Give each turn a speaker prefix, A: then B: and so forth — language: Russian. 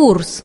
A: курс.